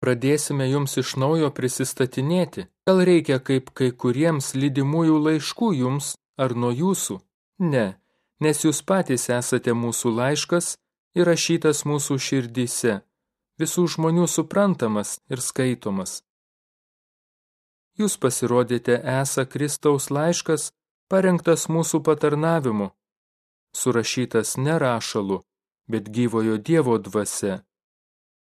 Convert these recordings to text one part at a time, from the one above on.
pradėsime jums iš naujo prisistatinėti. Gal reikia kaip kai kuriems lydimųjų laiškų jums ar nuo jūsų? Ne, nes jūs patys esate mūsų laiškas įrašytas mūsų širdyse, visų žmonių suprantamas ir skaitomas. Jūs pasirodėte esą Kristaus laiškas, parengtas mūsų patarnavimu, surašytas ne rašalu, bet gyvojo Dievo dvasia,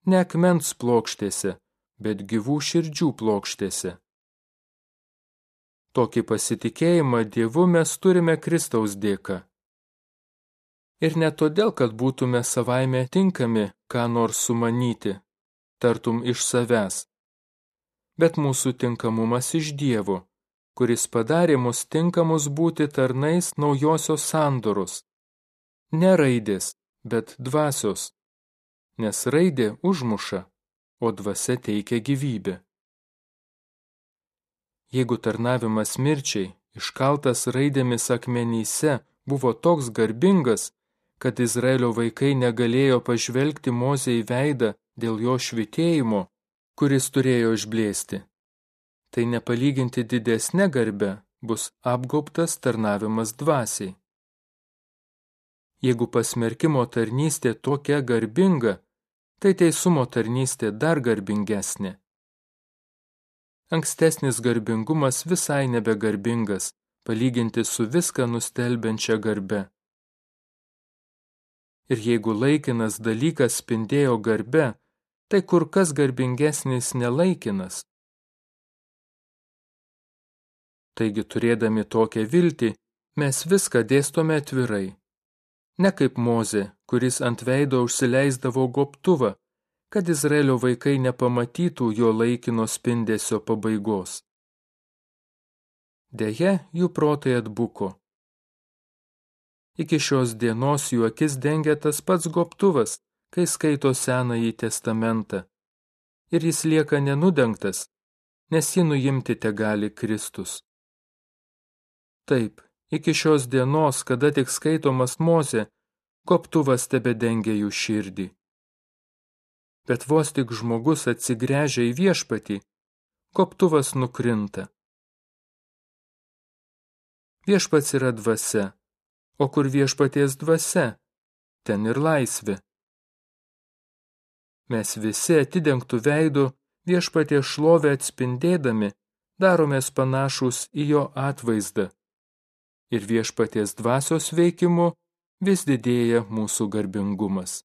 ne akmens plokštėse, bet gyvų širdžių plokštėse. Tokį pasitikėjimą Dievu mes turime Kristaus dėka. Ir ne todėl, kad būtume savaime tinkami, ką nors sumanyti, tartum iš savęs, bet mūsų tinkamumas iš Dievo, kuris padarė mus tinkamus būti tarnais naujosios sandoros. Ne raidės, bet dvasios, nes raidė užmuša, o dvasia teikia gyvybę. Jeigu tarnavimas mirčiai, iškaltas raidėmis akmenyse, buvo toks garbingas, kad Izraelio vaikai negalėjo pažvelgti Mozę į veidą dėl jo švitėjimo, kuris turėjo išblėsti. Tai nepalyginti didesnė garbe bus apgaubtas tarnavimas dvasiai. Jeigu pasmerkimo tarnystė tokia garbinga, tai teisumo tarnystė dar garbingesnė ankstesnis garbingumas visai nebegarbingas, palyginti su viską nustelbiančia garbe. Ir jeigu laikinas dalykas spindėjo garbe, tai kur kas garbingesnis nelaikinas. Taigi, turėdami tokią viltį, mes viską dėstome atvirai. Ne kaip Moze, kuris ant veido užsileisdavo goptuvą, kad Izraelio vaikai nepamatytų jo laikino spindesio pabaigos. Deja, jų protai atbuko. Iki šios dienos jų akis dengia tas pats goptuvas, kai skaito Senąjį testamentą. Ir jis lieka nenudengtas, nes jį nuimti te gali Kristus. Taip, iki šios dienos, kada tik skaitomas Mozė, goptuvas tebe dengia jų širdį bet vos tik žmogus atsigręžia į viešpatį, koptuvas nukrinta. Viešpats yra dvasia, o kur viešpaties dvasia, ten ir laisvė. Mes visi atidengtų veidų viešpatie šlovę atspindėdami, daromės panašus į jo atvaizdą. Ir viešpaties dvasios veikimu vis didėja mūsų garbingumas.